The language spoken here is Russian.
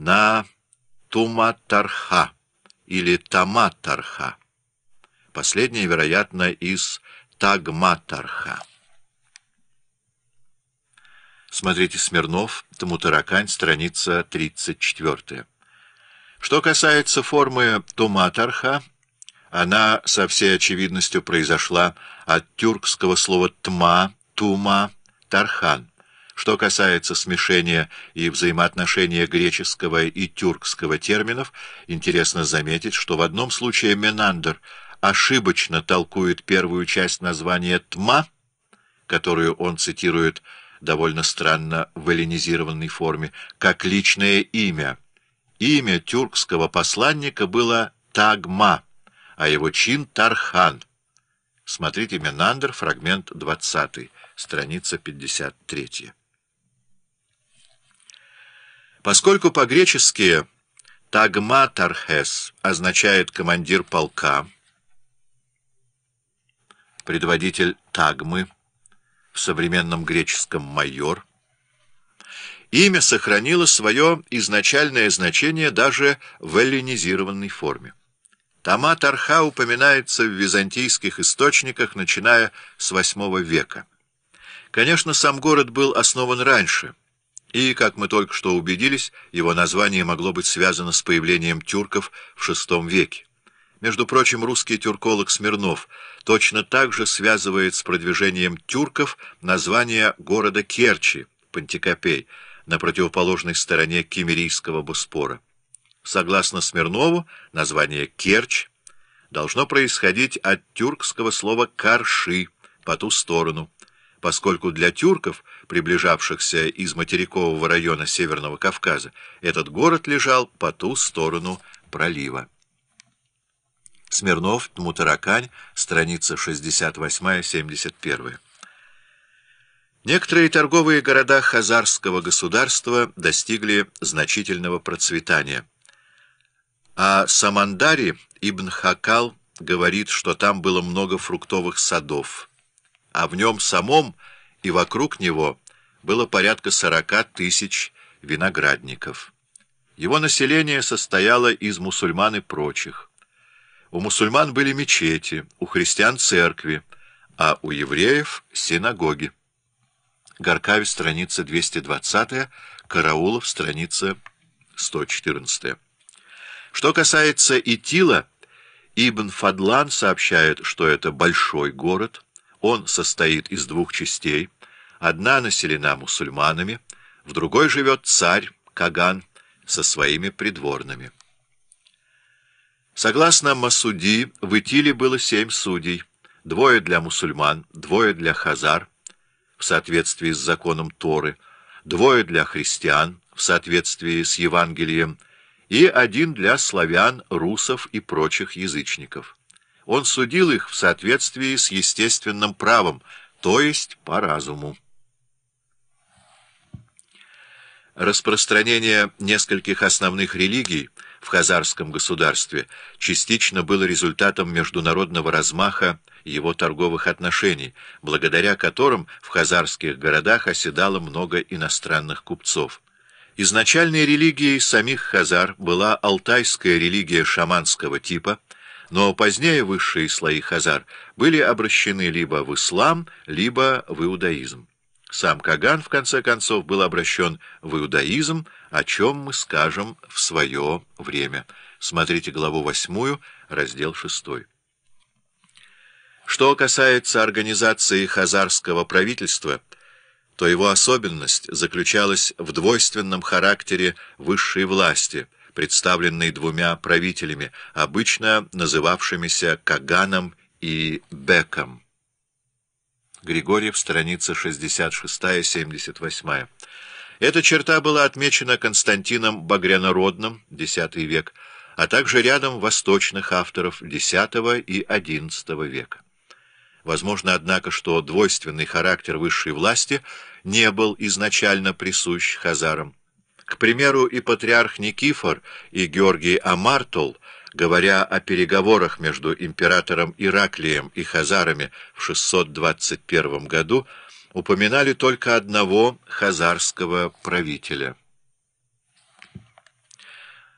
на Туматарха или Таматарха. Последнее, вероятно, из Тагматарха. Смотрите Смирнов, Тамутаракань, страница 34. Что касается формы Туматарха, она со всей очевидностью произошла от тюркского слова «тма», «тума», «тархан». Что касается смешения и взаимоотношения греческого и тюркского терминов, интересно заметить, что в одном случае Менандер ошибочно толкует первую часть названия «тма», которую он цитирует довольно странно в эллинизированной форме, как личное имя. Имя тюркского посланника было Тагма, а его чин Тархан. Смотрите Менандер, фрагмент 20, страница 53. Поскольку по-гречески «тагма тархес» означает «командир полка», предводитель тагмы, в современном греческом «майор», имя сохранило свое изначальное значение даже в эллинизированной форме. Тома Тарха упоминается в византийских источниках, начиная с VIII века. Конечно, сам город был основан раньше, и, как мы только что убедились, его название могло быть связано с появлением тюрков в VI веке. Между прочим, русский тюрколог Смирнов точно так же связывает с продвижением тюрков название города Керчи, Пантикопей, на противоположной стороне Кемерийского Боспора. Согласно Смирнову, название Керчь должно происходить от тюркского слова «карши» — по ту сторону, поскольку для тюрков, приближавшихся из материкового района Северного Кавказа, этот город лежал по ту сторону пролива. Смирнов, Тмутаракань, страница 68-71. Некоторые торговые города Хазарского государства достигли значительного процветания. А Самандари Ибн Хакал говорит, что там было много фруктовых садов, а в нем самом и вокруг него было порядка сорока тысяч виноградников. Его население состояло из мусульман и прочих. У мусульман были мечети, у христиан церкви, а у евреев — синагоги. Горкаве, страница 220, Караулов, страница 114. Что касается Итила, Ибн Фадлан сообщает, что это большой город, он состоит из двух частей, одна населена мусульманами, в другой живет царь Каган со своими придворными. Согласно Масуди, в Итиле было семь судей, двое для мусульман, двое для хазар, в соответствии с законом Торы, двое для христиан, в соответствии с Евангелием, и один для славян, русов и прочих язычников. Он судил их в соответствии с естественным правом, то есть по разуму. Распространение нескольких основных религий – в хазарском государстве частично было результатом международного размаха его торговых отношений, благодаря которым в хазарских городах оседало много иностранных купцов. Изначальной религией самих хазар была алтайская религия шаманского типа, но позднее высшие слои хазар были обращены либо в ислам, либо в иудаизм. Сам Каган, в конце концов, был обращен в иудаизм, о чем мы скажем в свое время. Смотрите главу 8, раздел 6. Что касается организации хазарского правительства, то его особенность заключалась в двойственном характере высшей власти, представленной двумя правителями, обычно называвшимися Каганом и Беком. Григорьев, страница 66-78. Эта черта была отмечена Константином Багрянородным, X век, а также рядом восточных авторов X и XI века. Возможно, однако, что двойственный характер высшей власти не был изначально присущ хазарам. К примеру, и патриарх Никифор, и Георгий Амартол – говоря о переговорах между императором Ираклием и хазарами в 621 году, упоминали только одного хазарского правителя.